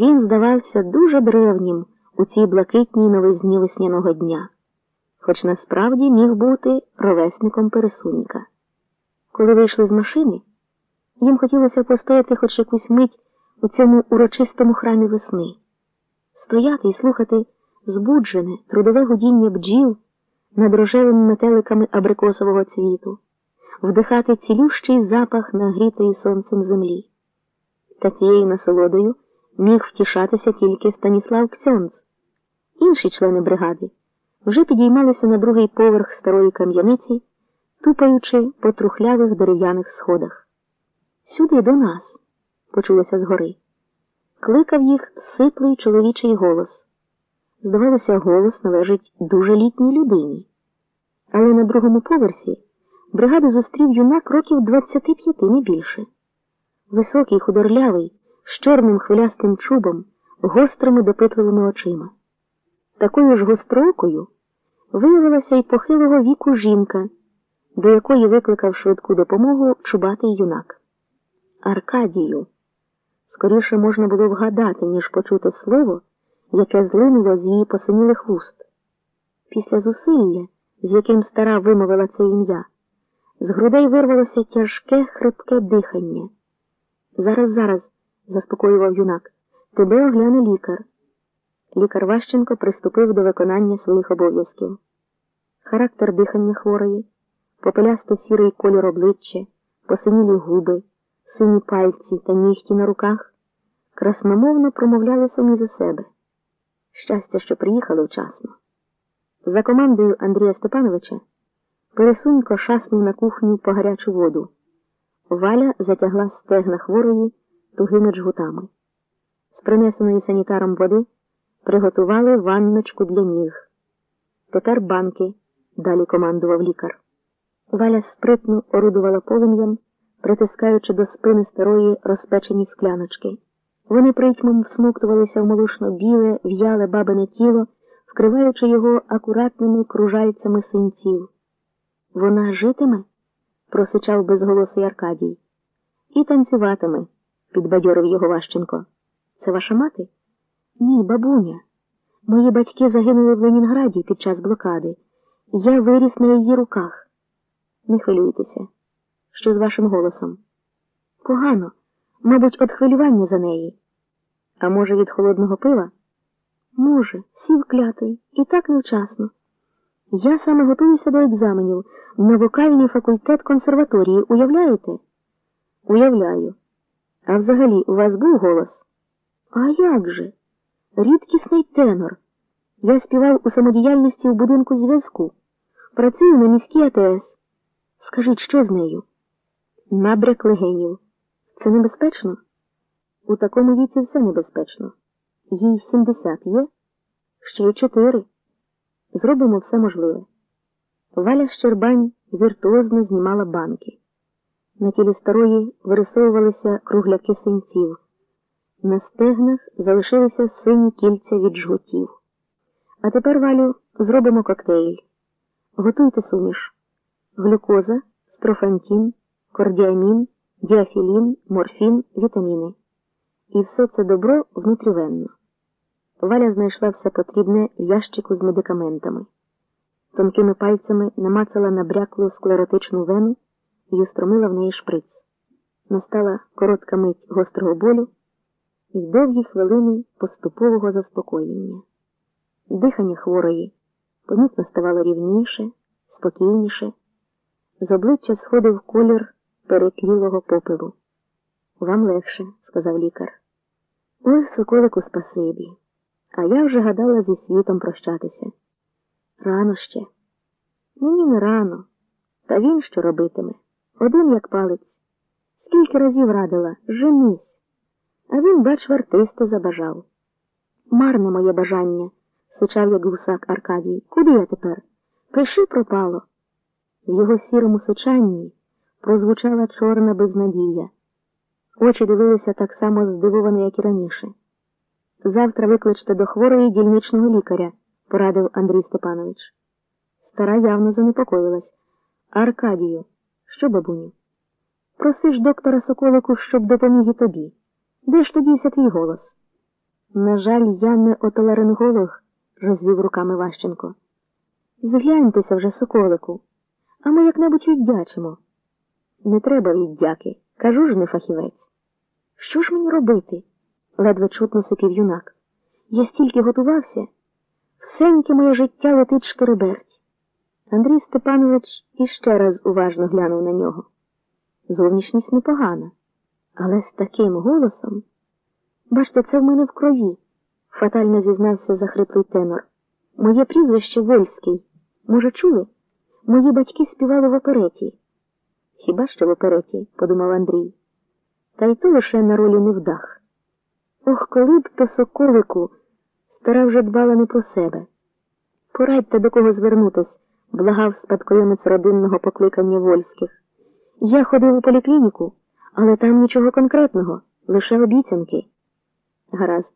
Він здавався дуже древнім у цій блакитній новизні весняного дня, хоч насправді міг бути ровесником пересунька. Коли вийшли з машини, їм хотілося постояти хоч якусь мить у цьому урочистому храмі весни, стояти і слухати збуджене, трудове гудіння бджіл над рожевими метеликами абрикосового цвіту, вдихати цілющий запах нагрітої сонцем землі. Та цією насолодою міг втішатися тільки Станіслав Ксьонц. Інші члени бригади вже підіймалися на другий поверх старої кам'яниці, тупаючи по трухлявих дерев'яних сходах. Сюди до нас, почулося згори. Кликав їх сиплий чоловічий голос. Здавалося, голос належить дуже літній людині. Але на другому поверсі бригаду зустрів юнак років 25, не більше. Високий, худорлявий, з чорним хвилястим чубом, гострими допитливими очима. Такою ж гостроокою виявилася й похилого віку жінка, до якої викликав швидку допомогу чубатий юнак. Аркадію. Скоріше можна було вгадати, ніж почути слово, яке злинуло з її посинілих вуст. Після зусилля, з яким стара вимовила це ім'я, з грудей вирвалося тяжке, хрипке дихання. Зараз, зараз, заспокоював юнак, тебе огляне лікар. Лікар Ващенко приступив до виконання своїх обов'язків. Характер дихання хворої, попелясто сірий колір обличчя, посинілі губи, сині пальці та нігті на руках красномовно промовляли самі за себе. Щастя, що приїхали вчасно. За командою Андрія Степановича пересунько шаснув на кухню по гарячу воду. Валя затягла стегна хворої тугими джгутами. З принесеної санітаром води приготували ванночку для ніг. Тепер банки, далі командував лікар. Валя спритно орудувала полум'ям, притискаючи до спини старої розпечені скляночки. Вони притьмом всмоктувалися в молушно біле, в'яле бабине тіло, вкриваючи його акуратними кружальцями синців. Вона житиме? просичав безголосий Аркадій. І танцюватиме, підбадьорив його Ващенко. Це ваша мати? Ні, бабуня. Мої батьки загинули в Ленінграді під час блокади. Я виріс на її руках. Не хвилюйтеся. Що з вашим голосом? Погано, мабуть, від хвилювання за неї. А може, від холодного пива? Може, сів клятий, і так невчасно. Я саме готуюся до екзаменів на вокальний факультет консерваторії, уявляєте? Уявляю. А взагалі у вас був голос? А як же? Рідкісний тенор. Я співав у самодіяльності в будинку зв'язку. Працюю на міській АТС. Скажіть, що з нею? Набряк легенів. Це небезпечно? У такому віці все небезпечно. Їй 70 є? Ще й чотири. Зробимо все можливе. Валя Щербань віртуозно знімала банки. На тілі старої вирисовувалися кругляки синців. На стегнах залишилися сині кільця від жгутів. А тепер, Валю, зробимо коктейль. Готуйте суміш. Глюкоза, строфантін, кордіамін, діафілін, морфін, вітаміни. І все це добро внутрівенно. Валя знайшла все потрібне в ящику з медикаментами. Тонкими пальцями намацала набряклу склеротичну вену і устромила в неї шприц. Настала коротка мить гострого болю і довгі хвилини поступового заспокоєння. Дихання хворої помітно ставало рівніше, спокійніше, з обличчя сходив колір перетлілого попелу. Вам легше, сказав лікар. Ой, соколику, спасибі. А я вже гадала зі світом прощатися. Рано ще. Мені не рано. Та він що робитиме? Один як палець. Скільки разів радила, женись. А він, бач, в артисти забажав. Марне моє бажання, сичав як гусак Аркадій. Куди я тепер? Пиши пропало. В його сірому сичанні прозвучала чорна безнадія. Очі дивилися так само здивовано, як і раніше. Завтра викличте до хворої дільничного лікаря, порадив Андрій Степанович. Стара явно занепокоїлась. Аркадію, що, бабуню? Просиш доктора Соколику, щоб допоміг і тобі. Де ж тоді все твій голос? На жаль, я не отоларинголог, розвів руками Ващенко. Згляньтеся вже, соколику, а ми як-небудь віддячимо. Не треба віддяки, кажу ж не фахівець. Що ж мені робити? ледве чутно сипів юнак. Я стільки готувався, всеньке моє життя летить шкереберть. Андрій Степанович іще раз уважно глянув на нього. Зовнішність непогана, але з таким голосом. Бачте, це в мене в крові, фатально зізнався захриплий тенор. Моє прізвище Вольський. Може, чули? Мої батьки співали в опереті. Хіба що в опереті, подумав Андрій. Та й то лише на ролі невдах. Ох, коли б то соколику стара вже дбала не про себе. Порадьте, до кого звернутись, благав спадкоємець родинного покликання Вольських. Я ходив у поліклініку, але там нічого конкретного, лише обіцянки. Гаразд,